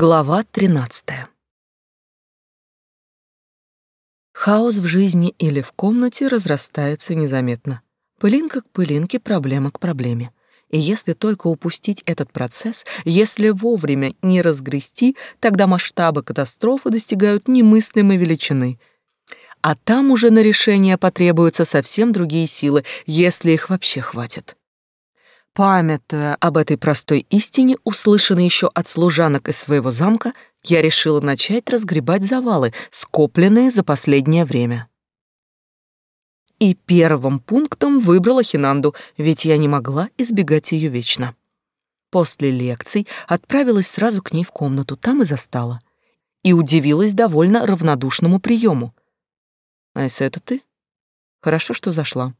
Глава 13. Хаос в жизни или в комнате разрастается незаметно. Пылинка к пылинке, проблема к проблеме. И если только упустить этот процесс, если вовремя не разгрести, тогда масштабы катастрофы достигают немыслимой величины. А там уже на решение потребуются совсем другие силы, если их вообще хватит. Памятуя об этой простой истине, услышанной еще от служанок из своего замка, я решила начать разгребать завалы, скопленные за последнее время. И первым пунктом выбрала Хинанду, ведь я не могла избегать ее вечно. После лекций отправилась сразу к ней в комнату, там и застала. И удивилась довольно равнодушному приему. «Айса, это ты? Хорошо, что зашла.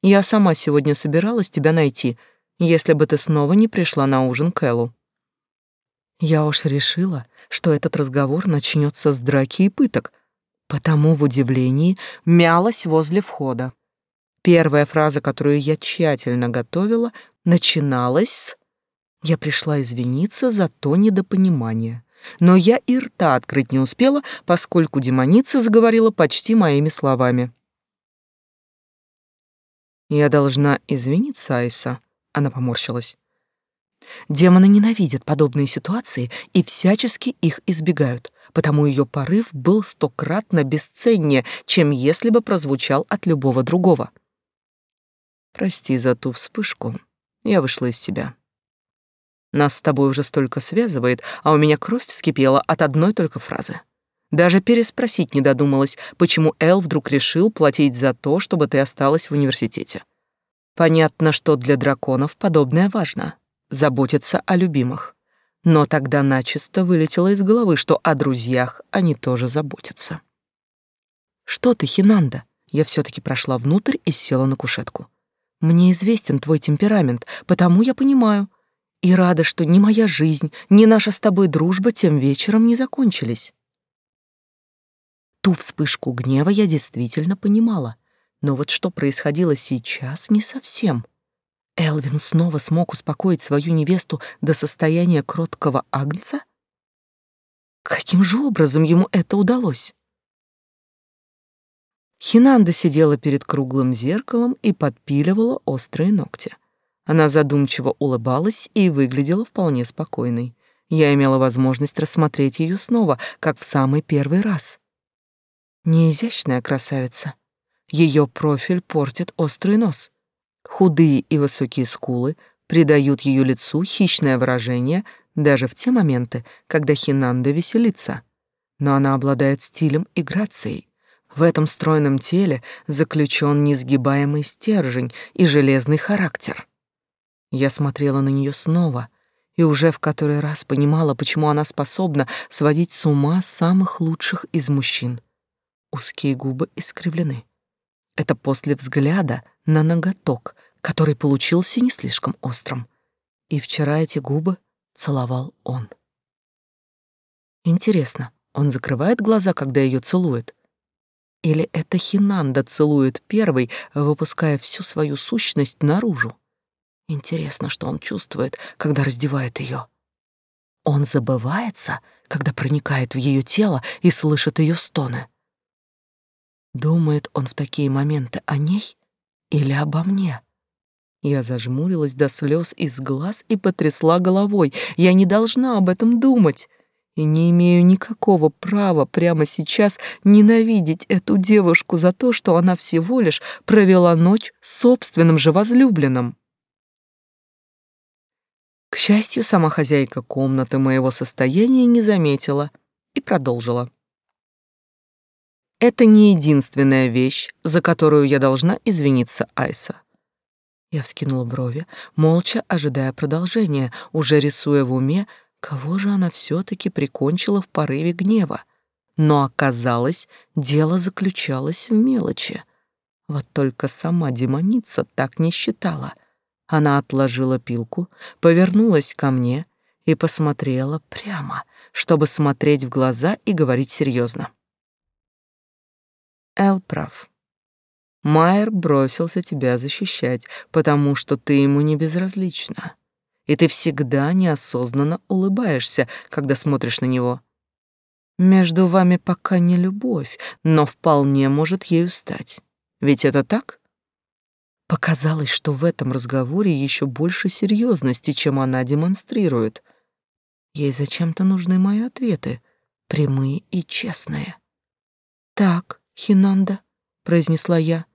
Я сама сегодня собиралась тебя найти — если бы ты снова не пришла на ужин к Эллу. Я уж решила, что этот разговор начнется с драки и пыток, потому в удивлении мялась возле входа. Первая фраза, которую я тщательно готовила, начиналась с «Я пришла извиниться за то недопонимание». Но я и рта открыть не успела, поскольку демоница заговорила почти моими словами. «Я должна извиниться, Айса», она поморщилась. Демоны ненавидят подобные ситуации и всячески их избегают, потому ее порыв был стократно бесценнее, чем если бы прозвучал от любого другого. Прости за ту вспышку. Я вышла из себя. Нас с тобой уже столько связывает, а у меня кровь вскипела от одной только фразы. Даже переспросить не додумалась, почему Эл вдруг решил платить за то, чтобы ты осталась в университете. Понятно, что для драконов подобное важно — заботиться о любимых. Но тогда начисто вылетело из головы, что о друзьях они тоже заботятся. «Что ты, Хинанда?» Я все таки прошла внутрь и села на кушетку. «Мне известен твой темперамент, потому я понимаю. И рада, что ни моя жизнь, ни наша с тобой дружба тем вечером не закончились». Ту вспышку гнева я действительно понимала — но вот что происходило сейчас, не совсем. Элвин снова смог успокоить свою невесту до состояния кроткого агнца? Каким же образом ему это удалось? Хинанда сидела перед круглым зеркалом и подпиливала острые ногти. Она задумчиво улыбалась и выглядела вполне спокойной. Я имела возможность рассмотреть ее снова, как в самый первый раз. Неизящная красавица — ее профиль портит острый нос. Худые и высокие скулы придают ее лицу хищное выражение даже в те моменты, когда Хинанда веселится. Но она обладает стилем и грацией. В этом стройном теле заключен несгибаемый стержень и железный характер. Я смотрела на нее снова и уже в который раз понимала, почему она способна сводить с ума самых лучших из мужчин. Узкие губы искривлены. Это после взгляда на ноготок, который получился не слишком острым. И вчера эти губы целовал он. Интересно, он закрывает глаза, когда ее целует? Или это Хинанда целует первый, выпуская всю свою сущность наружу? Интересно, что он чувствует, когда раздевает ее. Он забывается, когда проникает в ее тело и слышит ее стоны. Думает он в такие моменты о ней или обо мне? Я зажмурилась до слез из глаз и потрясла головой. Я не должна об этом думать и не имею никакого права прямо сейчас ненавидеть эту девушку за то, что она всего лишь провела ночь с собственным же возлюбленным. К счастью, сама хозяйка комнаты моего состояния не заметила и продолжила. Это не единственная вещь, за которую я должна извиниться, Айса. Я вскинула брови, молча ожидая продолжения, уже рисуя в уме, кого же она все таки прикончила в порыве гнева. Но оказалось, дело заключалось в мелочи. Вот только сама демоница так не считала. Она отложила пилку, повернулась ко мне и посмотрела прямо, чтобы смотреть в глаза и говорить серьезно. Эл прав. Майер бросился тебя защищать, потому что ты ему не безразлична. и ты всегда неосознанно улыбаешься, когда смотришь на него. Между вами пока не любовь, но вполне может ею стать. Ведь это так? Показалось, что в этом разговоре еще больше серьезности, чем она демонстрирует. Ей зачем-то нужны мои ответы, прямые и честные. «Так, Хинанда», — произнесла я.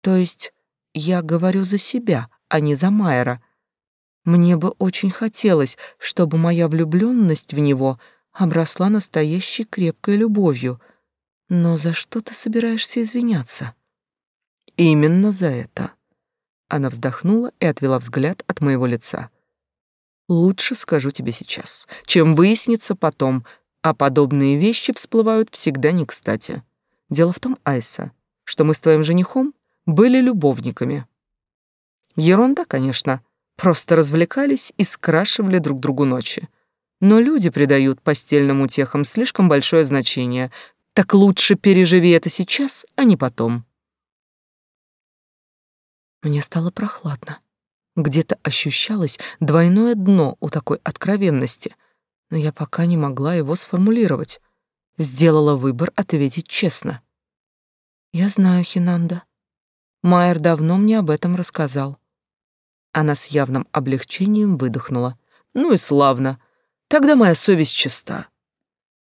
«То есть я говорю за себя, а не за Майера. Мне бы очень хотелось, чтобы моя влюбленность в него обросла настоящей крепкой любовью. Но за что ты собираешься извиняться?» «Именно за это». Она вздохнула и отвела взгляд от моего лица. «Лучше скажу тебе сейчас, чем выяснится потом, а подобные вещи всплывают всегда не кстати. Дело в том, Айса, что мы с твоим женихом были любовниками. Ерунда, конечно, просто развлекались и скрашивали друг другу ночи. Но люди придают постельным утехам слишком большое значение, так лучше переживи это сейчас, а не потом. Мне стало прохладно. Где-то ощущалось двойное дно у такой откровенности — но я пока не могла его сформулировать. Сделала выбор ответить честно. «Я знаю, Хинанда. Майер давно мне об этом рассказал». Она с явным облегчением выдохнула. «Ну и славно. Тогда моя совесть чиста.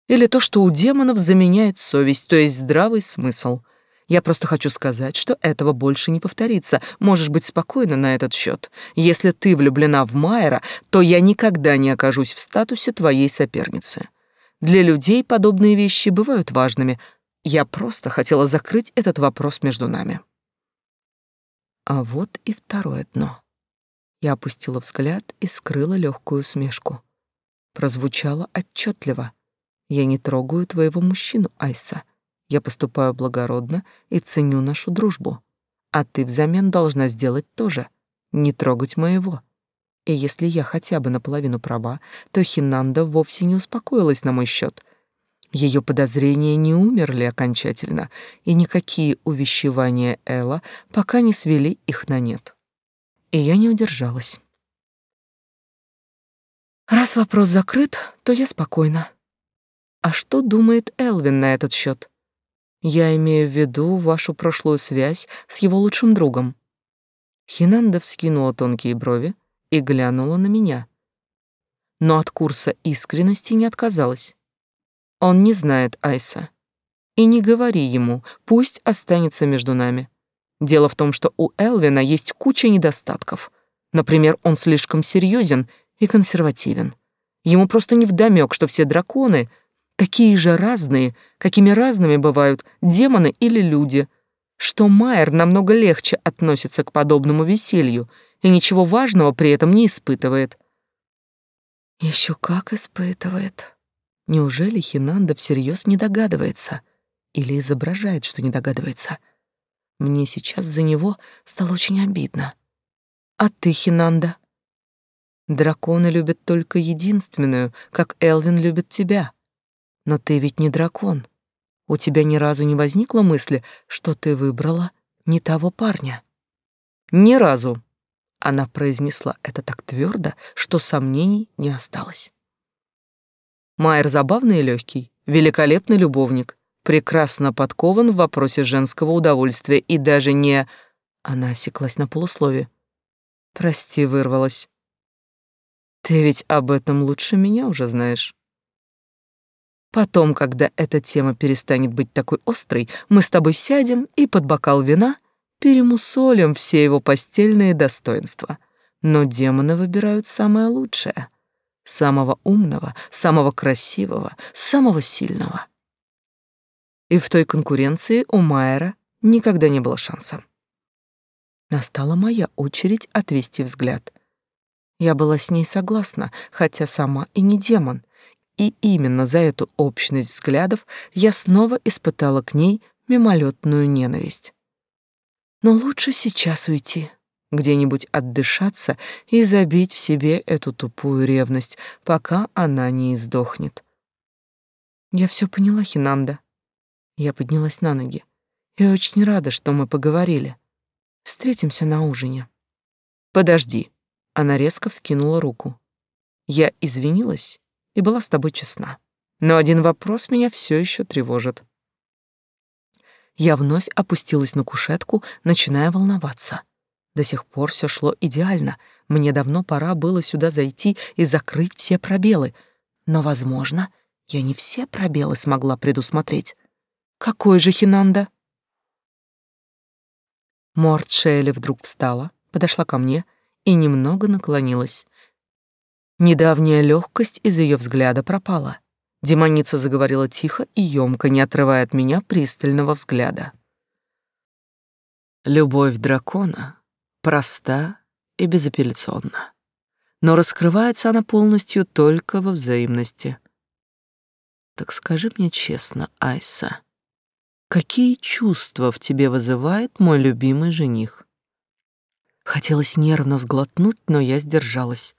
Или то, что у демонов заменяет совесть, то есть здравый смысл. Я просто хочу сказать, что этого больше не повторится. Можешь быть спокойна на этот счет. Если ты влюблена в Майера, то я никогда не окажусь в статусе твоей соперницы. Для людей подобные вещи бывают важными. Я просто хотела закрыть этот вопрос между нами. А вот и второе дно. Я опустила взгляд и скрыла легкую усмешку. Прозвучало отчетливо. Я не трогаю твоего мужчину, Айса. Я поступаю благородно и ценю нашу дружбу. А ты взамен должна сделать то же, не трогать моего. И если я хотя бы наполовину права, то Хинанда вовсе не успокоилась на мой счет. Ее подозрения не умерли окончательно, и никакие увещевания Элла пока не свели их на нет. И я не удержалась. Раз вопрос закрыт, то я спокойна. А что думает Элвин на этот счет? Я имею в виду вашу прошлую связь с его лучшим другом. Хинанда вскинула тонкие брови и глянула на меня. Но от курса искренности не отказалась. Он не знает Айса. И не говори ему, пусть останется между нами. Дело в том, что у Элвина есть куча недостатков. Например, он слишком серьезен и консервативен. Ему просто невдомёк, что все драконы — такие же разные, какими разными бывают демоны или люди, что Майер намного легче относится к подобному веселью и ничего важного при этом не испытывает. Еще как испытывает. Неужели Хинанда всерьез не догадывается или изображает, что не догадывается? Мне сейчас за него стало очень обидно. А ты, Хинанда? Драконы любят только единственную, как Элвин любит тебя. Но ты ведь не дракон. У тебя ни разу не возникло мысли, что ты выбрала не того парня? Ни разу. Она произнесла это так твердо, что сомнений не осталось. Майер забавный и легкий, великолепный любовник, прекрасно подкован в вопросе женского удовольствия и даже не... Она осеклась на полуслове. Прости, вырвалась. Ты ведь об этом лучше меня уже знаешь. Потом, когда эта тема перестанет быть такой острой, мы с тобой сядем и под бокал вина перемусолим все его постельные достоинства. Но демоны выбирают самое лучшее. Самого умного, самого красивого, самого сильного. И в той конкуренции у Майера никогда не было шанса. Настала моя очередь отвести взгляд. Я была с ней согласна, хотя сама и не демон, и именно за эту общность взглядов я снова испытала к ней мимолетную ненависть. Но лучше сейчас уйти, где-нибудь отдышаться и забить в себе эту тупую ревность, пока она не издохнет. Я все поняла, Хинанда. Я поднялась на ноги. Я очень рада, что мы поговорили. Встретимся на ужине. Подожди. Она резко вскинула руку. Я извинилась и была с тобой честна. Но один вопрос меня все еще тревожит. Я вновь опустилась на кушетку, начиная волноваться. До сих пор все шло идеально. Мне давно пора было сюда зайти и закрыть все пробелы. Но, возможно, я не все пробелы смогла предусмотреть. Какой же Хинанда? Морд Шейли вдруг встала, подошла ко мне и немного наклонилась. Недавняя легкость из ее взгляда пропала. Демоница заговорила тихо и емко, не отрывая от меня пристального взгляда. Любовь дракона проста и безапелляционна, но раскрывается она полностью только во взаимности. Так скажи мне честно, Айса, какие чувства в тебе вызывает мой любимый жених? Хотелось нервно сглотнуть, но я сдержалась.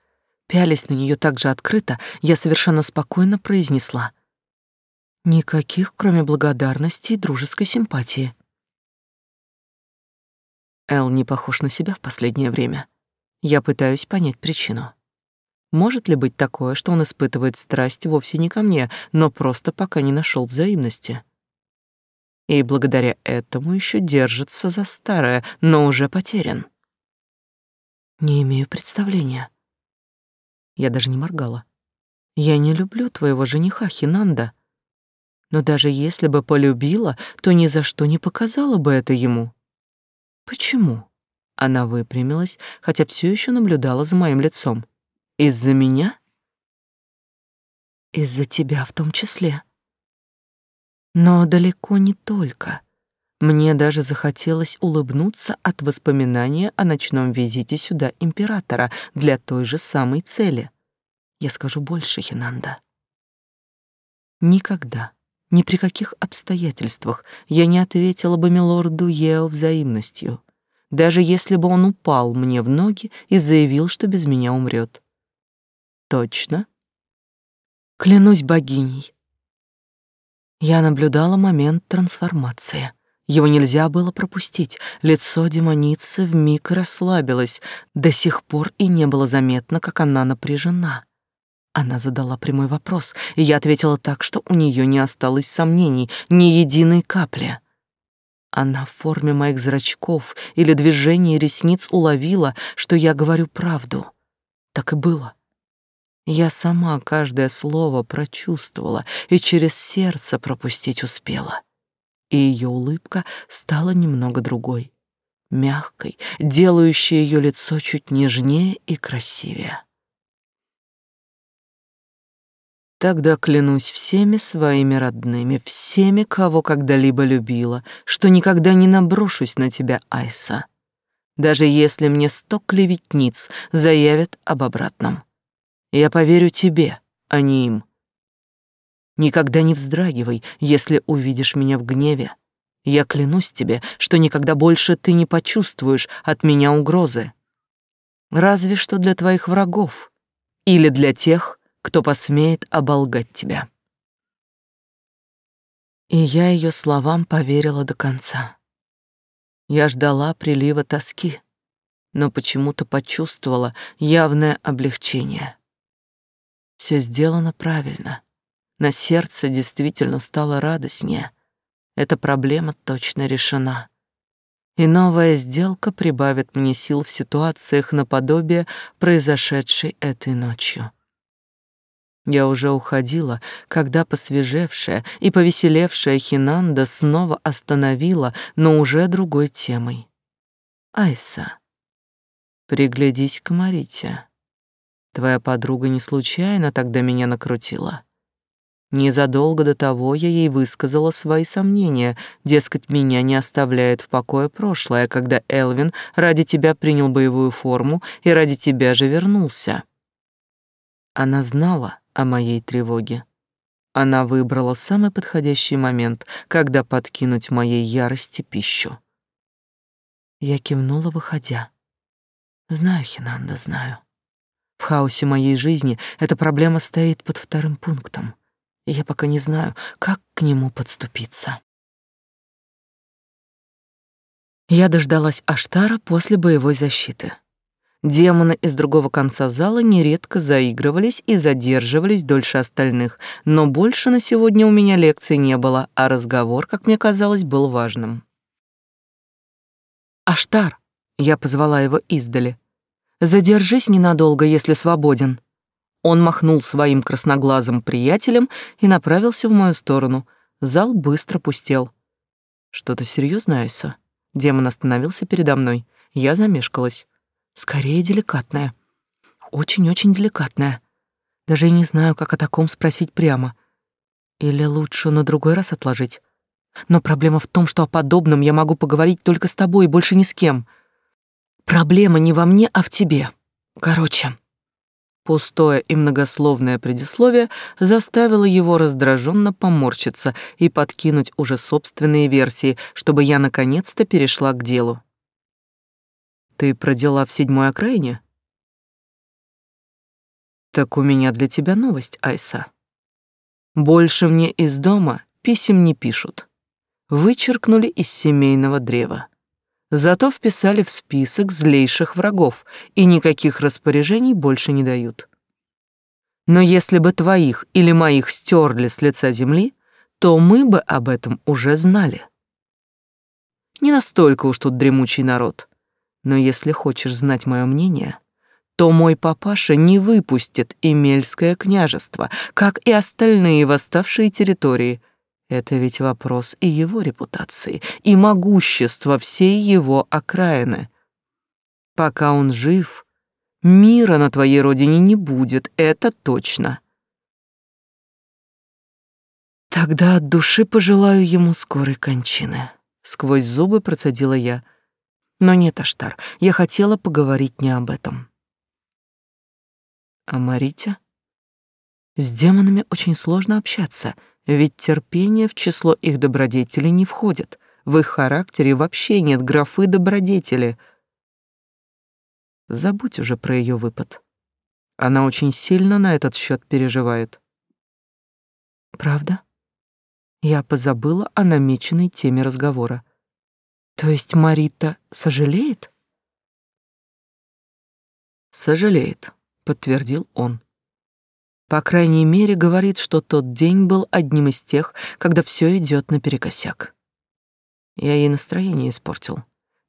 Пялись на нее так же открыто, я совершенно спокойно произнесла. Никаких, кроме благодарности и дружеской симпатии. Эл не похож на себя в последнее время. Я пытаюсь понять причину. Может ли быть такое, что он испытывает страсть вовсе не ко мне, но просто пока не нашел взаимности? И благодаря этому еще держится за старое, но уже потерян. Не имею представления. Я даже не моргала. Я не люблю твоего жениха, Хинанда. Но даже если бы полюбила, то ни за что не показала бы это ему. Почему? Она выпрямилась, хотя все еще наблюдала за моим лицом. Из-за меня? Из-за тебя в том числе. Но далеко не только. Мне даже захотелось улыбнуться от воспоминания о ночном визите сюда императора для той же самой цели. Я скажу больше, Хинанда. Никогда, ни при каких обстоятельствах я не ответила бы милорду Ео взаимностью, даже если бы он упал мне в ноги и заявил, что без меня умрет. Точно? Клянусь богиней. Я наблюдала момент трансформации. Его нельзя было пропустить. Лицо демоницы вмиг расслабилось. До сих пор и не было заметно, как она напряжена. Она задала прямой вопрос, и я ответила так, что у нее не осталось сомнений, ни единой капли. Она в форме моих зрачков или движения ресниц уловила, что я говорю правду. Так и было. Я сама каждое слово прочувствовала и через сердце пропустить успела и ее улыбка стала немного другой, мягкой, делающей ее лицо чуть нежнее и красивее. Тогда клянусь всеми своими родными, всеми, кого когда-либо любила, что никогда не наброшусь на тебя, Айса, даже если мне сто клеветниц заявят об обратном. Я поверю тебе, а не им, Никогда не вздрагивай, если увидишь меня в гневе. Я клянусь тебе, что никогда больше ты не почувствуешь от меня угрозы. Разве что для твоих врагов или для тех, кто посмеет оболгать тебя. И я ее словам поверила до конца. Я ждала прилива тоски, но почему-то почувствовала явное облегчение. Все сделано правильно. На сердце действительно стало радостнее. Эта проблема точно решена. И новая сделка прибавит мне сил в ситуациях наподобие произошедшей этой ночью. Я уже уходила, когда посвежевшая и повеселевшая Хинанда снова остановила, но уже другой темой. «Айса, приглядись к Марите. Твоя подруга не случайно тогда меня накрутила. Незадолго до того я ей высказала свои сомнения, дескать, меня не оставляет в покое прошлое, когда Элвин ради тебя принял боевую форму и ради тебя же вернулся. Она знала о моей тревоге. Она выбрала самый подходящий момент, когда подкинуть моей ярости пищу. Я кивнула, выходя. Знаю, Хинанда, знаю. В хаосе моей жизни эта проблема стоит под вторым пунктом — и я пока не знаю, как к нему подступиться. Я дождалась Аштара после боевой защиты. Демоны из другого конца зала нередко заигрывались и задерживались дольше остальных, но больше на сегодня у меня лекции не было, а разговор, как мне казалось, был важным. «Аштар!» — я позвала его издали. «Задержись ненадолго, если свободен». Он махнул своим красноглазым приятелем и направился в мою сторону. Зал быстро пустел. «Что-то серьезное, Айса?» Демон остановился передо мной. Я замешкалась. Скорее деликатная. Очень-очень деликатная. Даже и не знаю, как о таком спросить прямо. Или лучше на другой раз отложить. Но проблема в том, что о подобном я могу поговорить только с тобой и больше ни с кем. Проблема не во мне, а в тебе. Короче, Пустое и многословное предисловие заставило его раздраженно поморщиться и подкинуть уже собственные версии, чтобы я наконец-то перешла к делу. Ты про в седьмой окраине? Так у меня для тебя новость, Айса. Больше мне из дома писем не пишут. Вычеркнули из семейного древа. Зато вписали в список злейших врагов и никаких распоряжений больше не дают. Но если бы твоих или моих стерли с лица земли, то мы бы об этом уже знали. Не настолько уж тут дремучий народ. Но если хочешь знать мое мнение, то мой папаша не выпустит Эмельское княжество, как и остальные восставшие территории. Это ведь вопрос и его репутации, и могущества всей его окраины. Пока он жив, мира на твоей родине не будет, это точно. Тогда от души пожелаю ему скорой кончины. Сквозь зубы процедила я — но нет, Аштар, я хотела поговорить не об этом. А Марите? С демонами очень сложно общаться, ведь терпение в число их добродетелей не входит. В их характере вообще нет графы добродетели. Забудь уже про ее выпад. Она очень сильно на этот счет переживает. Правда? Я позабыла о намеченной теме разговора. То есть Марита сожалеет? Сожалеет, подтвердил он. По крайней мере, говорит, что тот день был одним из тех, когда все идет наперекосяк. Я ей настроение испортил.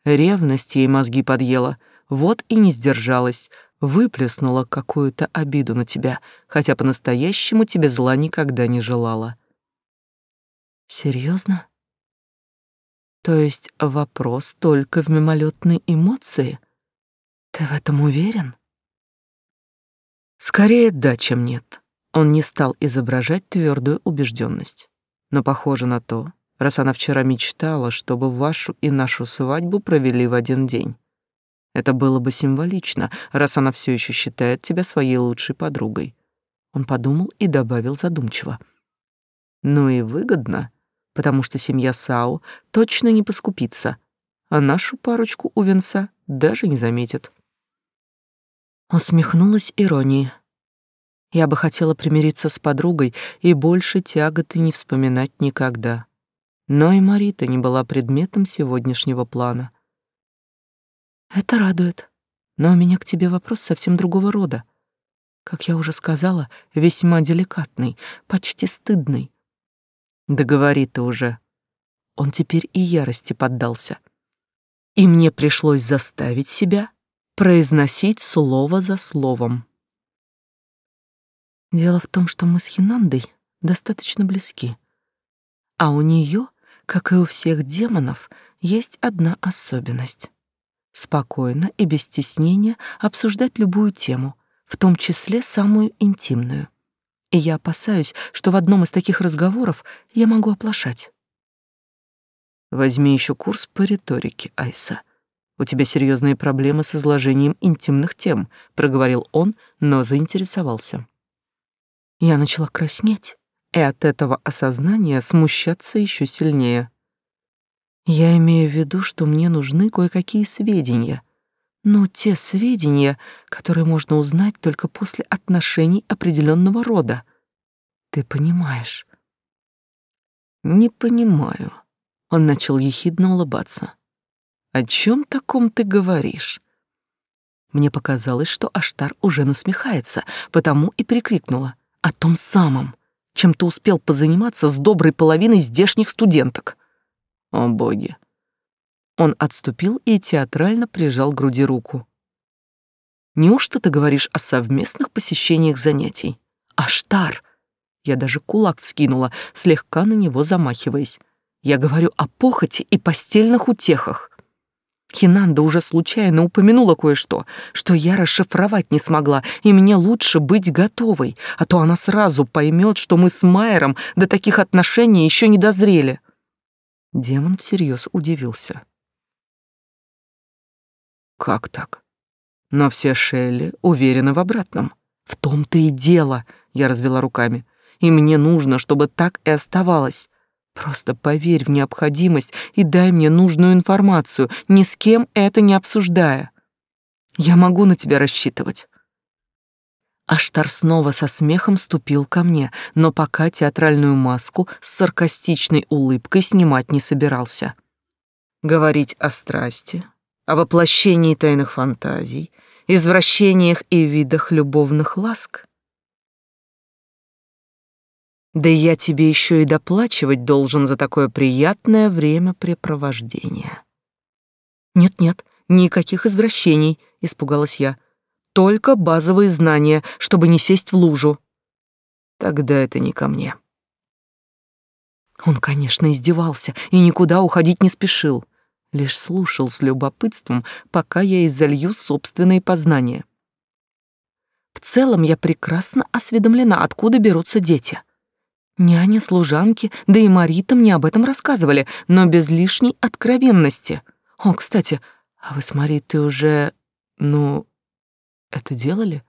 Ревность ей мозги подъела, вот и не сдержалась, выплеснула какую-то обиду на тебя, хотя по-настоящему тебе зла никогда не желала. Серьезно? То есть вопрос только в мимолетной эмоции? Ты в этом уверен? Скорее да, чем нет. Он не стал изображать твердую убежденность. Но похоже на то, раз она вчера мечтала, чтобы вашу и нашу свадьбу провели в один день. Это было бы символично, раз она все еще считает тебя своей лучшей подругой. Он подумал и добавил задумчиво. Ну и выгодно, потому что семья Сау точно не поскупится, а нашу парочку у венца даже не заметит. Усмехнулась иронией. Я бы хотела примириться с подругой и больше тяготы не вспоминать никогда. Но и Марита не была предметом сегодняшнего плана. Это радует. Но у меня к тебе вопрос совсем другого рода. Как я уже сказала, весьма деликатный, почти стыдный. Да говори ты уже. Он теперь и ярости поддался. И мне пришлось заставить себя произносить слово за словом. Дело в том, что мы с Хинандой достаточно близки. А у нее, как и у всех демонов, есть одна особенность. Спокойно и без стеснения обсуждать любую тему, в том числе самую интимную и я опасаюсь, что в одном из таких разговоров я могу оплошать. Возьми еще курс по риторике, Айса. У тебя серьезные проблемы с изложением интимных тем, проговорил он, но заинтересовался. Я начала краснеть, и от этого осознания смущаться еще сильнее. Я имею в виду, что мне нужны кое-какие сведения, ну, те сведения, которые можно узнать только после отношений определенного рода. Ты понимаешь? Не понимаю. Он начал ехидно улыбаться. О чем таком ты говоришь? Мне показалось, что Аштар уже насмехается, потому и прикрикнула. О том самом, чем ты успел позаниматься с доброй половиной здешних студенток. О боги. Он отступил и театрально прижал к груди руку. Неужто ты говоришь о совместных посещениях занятий? Аштар! Я даже кулак вскинула, слегка на него замахиваясь. Я говорю о похоти и постельных утехах. Хинанда уже случайно упомянула кое-что, что я расшифровать не смогла, и мне лучше быть готовой, а то она сразу поймет, что мы с Майером до таких отношений еще не дозрели. Демон всерьез удивился. Как так? Но все Шелли уверены в обратном. В том-то и дело, я развела руками. И мне нужно, чтобы так и оставалось. Просто поверь в необходимость и дай мне нужную информацию, ни с кем это не обсуждая. Я могу на тебя рассчитывать. Аштар снова со смехом ступил ко мне, но пока театральную маску с саркастичной улыбкой снимать не собирался. Говорить о страсти, о воплощении тайных фантазий, извращениях и видах любовных ласк да я тебе еще и доплачивать должен за такое приятное времяпрепровождение. Нет-нет, никаких извращений, испугалась я. Только базовые знания, чтобы не сесть в лужу. Тогда это не ко мне. Он, конечно, издевался и никуда уходить не спешил, лишь слушал с любопытством, пока я изолью собственные познания. В целом я прекрасно осведомлена, откуда берутся дети. Няня, служанки, да и Марита мне об этом рассказывали, но без лишней откровенности. О, кстати, а вы с Маритой уже, ну, это делали?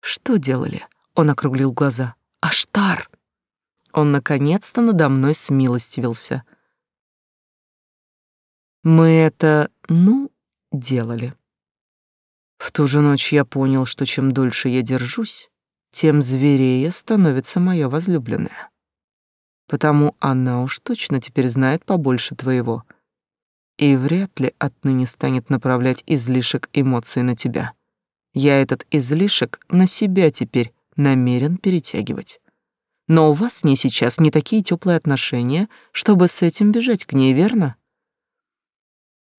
Что делали? Он округлил глаза. Аштар! Он наконец-то надо мной смилостивился. Мы это, ну, делали. В ту же ночь я понял, что чем дольше я держусь, тем зверее становится моя возлюбленная. Потому она уж точно теперь знает побольше твоего и вряд ли отныне станет направлять излишек эмоций на тебя. Я этот излишек на себя теперь намерен перетягивать. Но у вас с ней сейчас не такие теплые отношения, чтобы с этим бежать к ней, верно?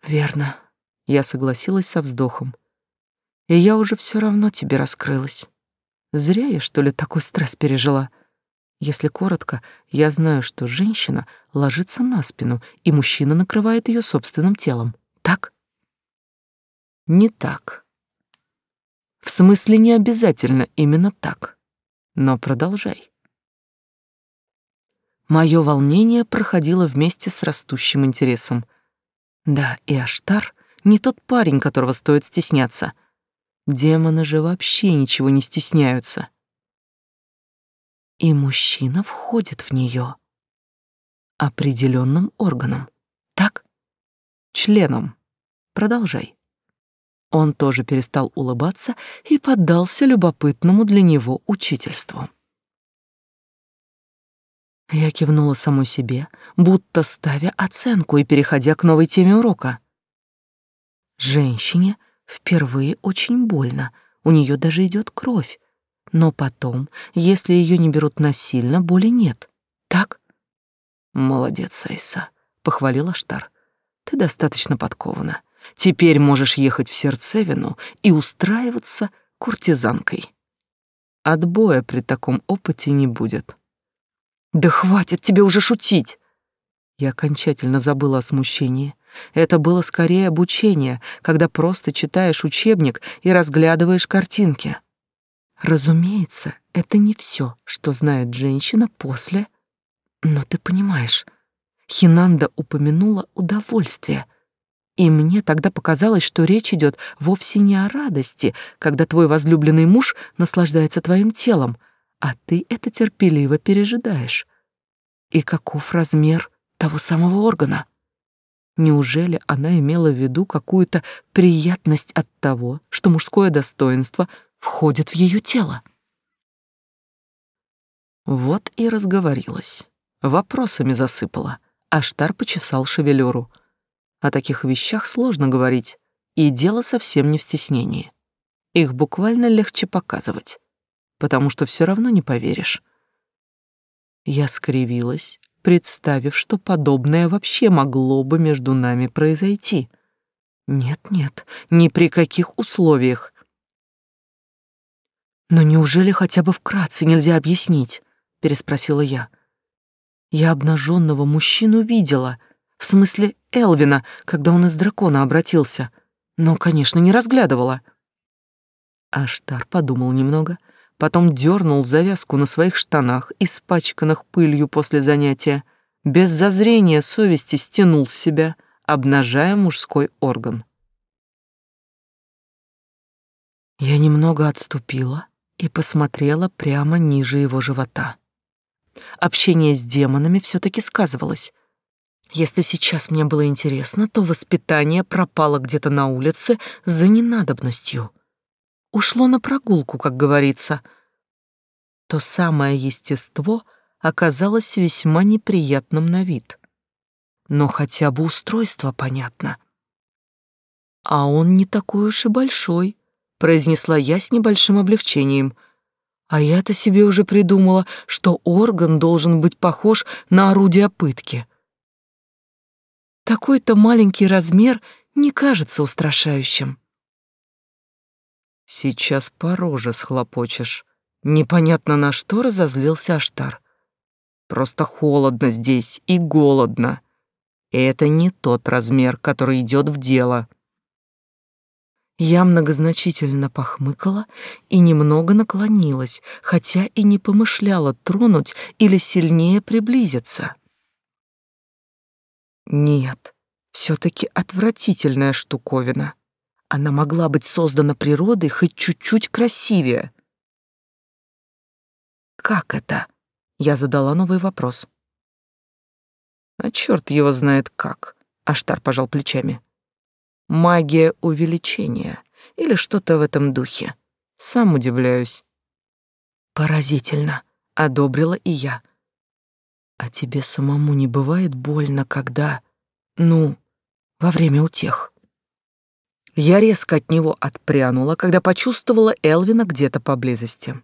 Верно. Я согласилась со вздохом. И я уже все равно тебе раскрылась. Зря я, что ли, такой стресс пережила. Если коротко, я знаю, что женщина ложится на спину, и мужчина накрывает ее собственным телом. Так? Не так. В смысле, не обязательно именно так. Но продолжай. Мое волнение проходило вместе с растущим интересом. Да, и Аштар не тот парень, которого стоит стесняться — Демоны же вообще ничего не стесняются. И мужчина входит в нее определенным органом. Так? Членом. Продолжай. Он тоже перестал улыбаться и поддался любопытному для него учительству. Я кивнула самой себе, будто ставя оценку и переходя к новой теме урока. Женщине — Впервые очень больно, у нее даже идет кровь. Но потом, если ее не берут насильно, боли нет. Так? Молодец, Айса, похвалила Штар. Ты достаточно подкована. Теперь можешь ехать в Сердцевину и устраиваться куртизанкой. Отбоя при таком опыте не будет. Да хватит тебе уже шутить. Я окончательно забыла о смущении. Это было скорее обучение, когда просто читаешь учебник и разглядываешь картинки. Разумеется, это не все, что знает женщина после... Но ты понимаешь, Хинанда упомянула удовольствие, и мне тогда показалось, что речь идет вовсе не о радости, когда твой возлюбленный муж наслаждается твоим телом, а ты это терпеливо пережидаешь. И каков размер того самого органа? Неужели она имела в виду какую-то приятность от того, что мужское достоинство входит в ее тело? Вот и разговорилась. Вопросами засыпала. Аштар почесал шевелюру. О таких вещах сложно говорить. И дело совсем не в стеснении. Их буквально легче показывать, потому что все равно не поверишь. Я скривилась, представив, что подобное вообще могло бы между нами произойти. Нет-нет, ни при каких условиях. «Но неужели хотя бы вкратце нельзя объяснить?» — переспросила я. «Я обнаженного мужчину видела, в смысле Элвина, когда он из дракона обратился, но, конечно, не разглядывала». Аштар подумал немного, потом дернул завязку на своих штанах, испачканных пылью после занятия, без зазрения совести стянул с себя, обнажая мужской орган. Я немного отступила и посмотрела прямо ниже его живота. Общение с демонами все таки сказывалось. Если сейчас мне было интересно, то воспитание пропало где-то на улице за ненадобностью. Ушло на прогулку, как говорится. То самое естество оказалось весьма неприятным на вид. Но хотя бы устройство понятно. А он не такой уж и большой произнесла я с небольшим облегчением. А я-то себе уже придумала, что орган должен быть похож на орудие пытки. Такой-то маленький размер не кажется устрашающим. Сейчас по роже схлопочешь. Непонятно на что разозлился Аштар. Просто холодно здесь и голодно. И это не тот размер, который идет в дело. Я многозначительно похмыкала и немного наклонилась, хотя и не помышляла тронуть или сильнее приблизиться. Нет, все-таки отвратительная штуковина. Она могла быть создана природой хоть чуть-чуть красивее. «Как это?» — я задала новый вопрос. «А черт его знает как», — Аштар пожал плечами магия увеличения или что-то в этом духе. Сам удивляюсь. Поразительно, одобрила и я. А тебе самому не бывает больно, когда, ну, во время утех? Я резко от него отпрянула, когда почувствовала Элвина где-то поблизости.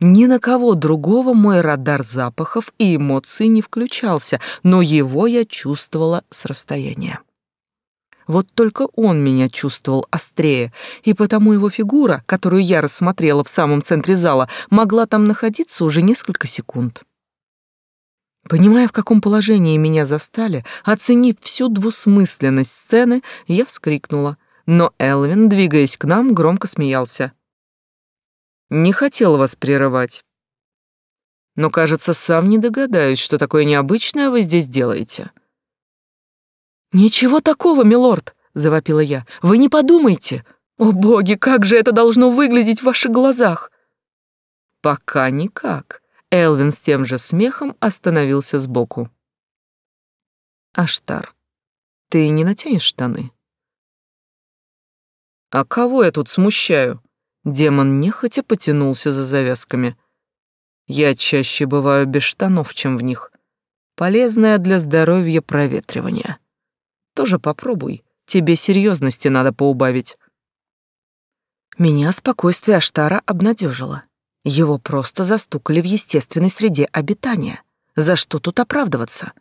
Ни на кого другого мой радар запахов и эмоций не включался, но его я чувствовала с расстояния. Вот только он меня чувствовал острее, и потому его фигура, которую я рассмотрела в самом центре зала, могла там находиться уже несколько секунд. Понимая, в каком положении меня застали, оценив всю двусмысленность сцены, я вскрикнула, но Элвин, двигаясь к нам, громко смеялся. «Не хотел вас прерывать. Но, кажется, сам не догадаюсь, что такое необычное вы здесь делаете». «Ничего такого, милорд!» — завопила я. «Вы не подумайте! О боги, как же это должно выглядеть в ваших глазах!» «Пока никак». Элвин с тем же смехом остановился сбоку. «Аштар, ты не натянешь штаны?» «А кого я тут смущаю?» Демон нехотя потянулся за завязками. «Я чаще бываю без штанов, чем в них. Полезное для здоровья проветривание». Тоже попробуй. Тебе серьезности надо поубавить. Меня спокойствие Аштара обнадежило. Его просто застукали в естественной среде обитания. За что тут оправдываться?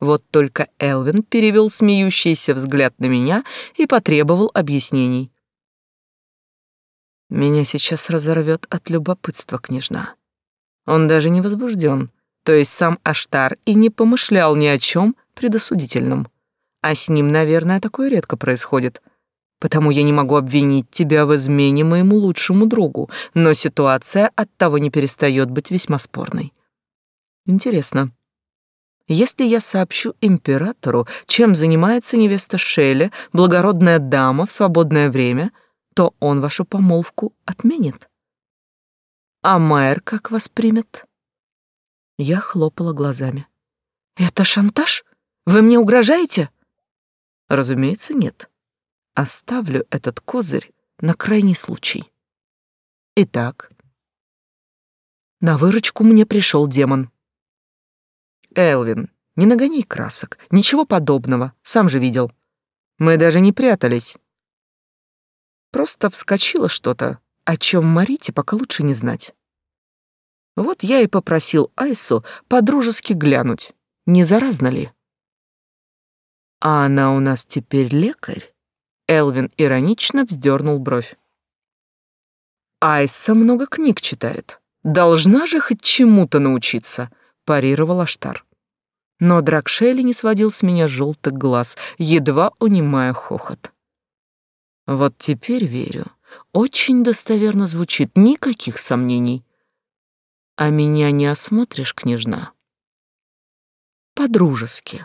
Вот только Элвин перевел смеющийся взгляд на меня и потребовал объяснений. Меня сейчас разорвет от любопытства княжна. Он даже не возбужден, то есть сам Аштар и не помышлял ни о чем предосудительном. А с ним, наверное, такое редко происходит. Потому я не могу обвинить тебя в измене моему лучшему другу, но ситуация от того не перестает быть весьма спорной. Интересно, если я сообщу императору, чем занимается невеста Шелли, благородная дама в свободное время, то он вашу помолвку отменит. А Майер как воспримет? Я хлопала глазами. Это шантаж? Вы мне угрожаете? Разумеется, нет. Оставлю этот козырь на крайний случай. Итак, на выручку мне пришел демон. Элвин, не нагони красок, ничего подобного, сам же видел. Мы даже не прятались. Просто вскочило что-то, о чем Марите пока лучше не знать. Вот я и попросил Айсу подружески глянуть, не заразно ли. А она у нас теперь лекарь? Элвин иронично вздернул бровь. Айса много книг читает. Должна же хоть чему-то научиться, парировал Аштар. Но Дракшели не сводил с меня желтых глаз, едва унимая хохот. Вот теперь верю. Очень достоверно звучит, никаких сомнений. А меня не осмотришь, княжна? По-дружески.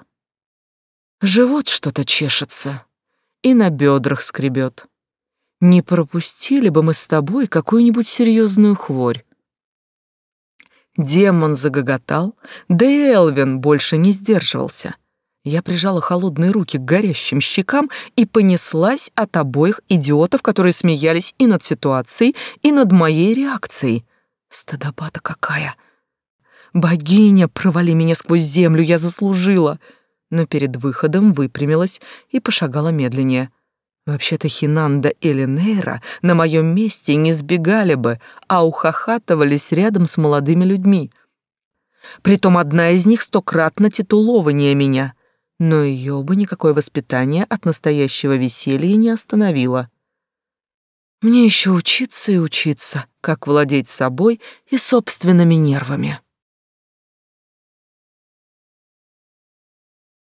Живот что-то чешется и на бедрах скребет. Не пропустили бы мы с тобой какую-нибудь серьезную хворь. Демон загоготал, да и Элвин больше не сдерживался. Я прижала холодные руки к горящим щекам и понеслась от обоих идиотов, которые смеялись и над ситуацией, и над моей реакцией. Стадобата какая! Богиня, провали меня сквозь землю, я заслужила! Но перед выходом выпрямилась и пошагала медленнее — Вообще-то Хинанда или Нейра на моем месте не сбегали бы, а ухахатывались рядом с молодыми людьми. Притом одна из них стократно титулованнее меня, но ее бы никакое воспитание от настоящего веселья не остановило. Мне еще учиться и учиться, как владеть собой и собственными нервами.